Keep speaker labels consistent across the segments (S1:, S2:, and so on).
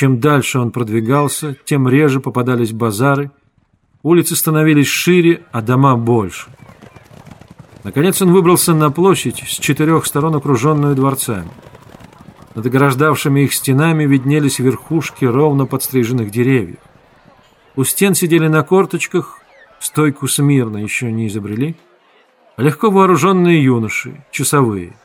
S1: Чем дальше он продвигался, тем реже попадались базары, улицы становились шире, а дома больше. Наконец он выбрался на площадь с четырех сторон, окруженную дворцами. Над ограждавшими их стенами виднелись верхушки ровно подстриженных деревьев. У стен сидели на корточках, стойку смирно еще не изобрели, легко вооруженные юноши, часовые.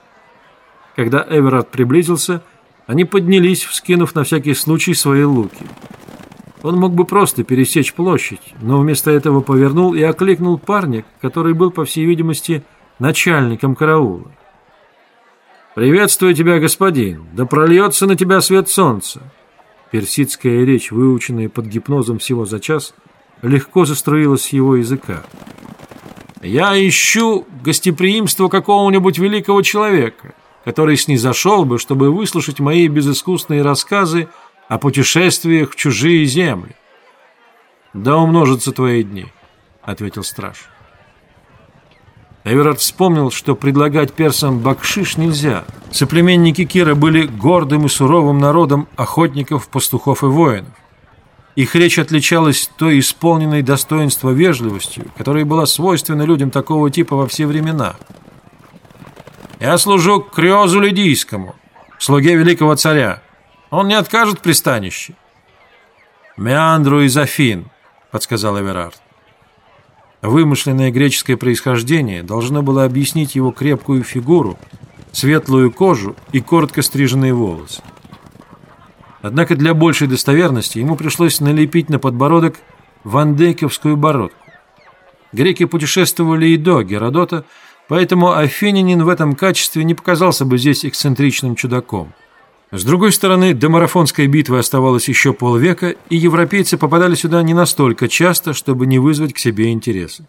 S1: Когда Эверард приблизился, они поднялись, вскинув на всякий случай свои луки. Он мог бы просто пересечь площадь, но вместо этого повернул и окликнул парня, который был, по всей видимости, начальником караула. «Приветствую тебя, господин! Да прольется на тебя свет солнца!» Персидская речь, выученная под гипнозом всего за час, легко заструилась с его языка. «Я ищу гостеприимство какого-нибудь великого человека, который снизошел бы, чтобы выслушать мои безыскусные рассказы о путешествиях в чужие земли». «Да умножатся твои дни», — ответил страж. Эверард вспомнил, что предлагать персам бакшиш нельзя. Соплеменники Кира были гордым и суровым народом охотников, пастухов и воинов. Их речь отличалась той исполненной достоинства вежливостью, которая была свойственна людям такого типа во все времена. «Я служу Криозу Лидийскому, слуге великого царя. Он не откажет пристанище». «Меандру из Афин», — подсказал Эверард. Вымышленное греческое происхождение должно было объяснить его крепкую фигуру, светлую кожу и коротко стриженные волосы. Однако для большей достоверности ему пришлось налепить на подбородок вандейковскую бородку. Греки путешествовали и до Геродота, поэтому афинянин в этом качестве не показался бы здесь эксцентричным чудаком. С другой стороны, до марафонской битвы оставалось еще полвека, и европейцы попадали сюда не настолько часто, чтобы не вызвать к себе интереса.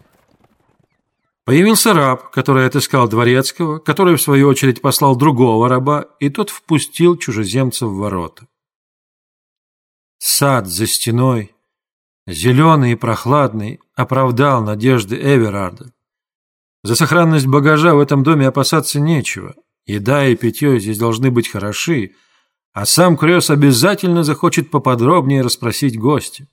S1: Появился раб, который отыскал дворецкого, который, в свою очередь, послал другого раба, и тот впустил чужеземца в ворота. Сад за стеной, зеленый и прохладный, оправдал надежды Эверарда. За сохранность багажа в этом доме опасаться нечего. Еда и питье здесь должны быть хороши, а сам Крёс обязательно захочет поподробнее расспросить гостя.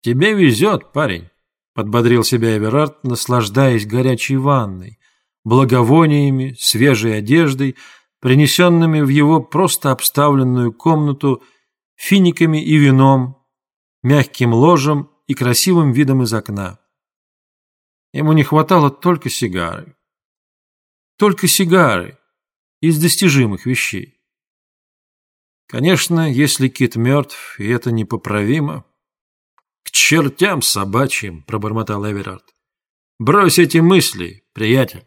S1: «Тебе везет, парень», — подбодрил себя Эверард, наслаждаясь горячей ванной, благовониями, свежей одеждой, принесенными в его просто обставленную комнату финиками и вином, мягким ложем и красивым видом из окна. Ему не хватало только сигары. Только сигары из достижимых вещей. Конечно, если кит мертв, и это непоправимо. К чертям собачьим, пробормотал Эверард. Брось эти мысли, приятель.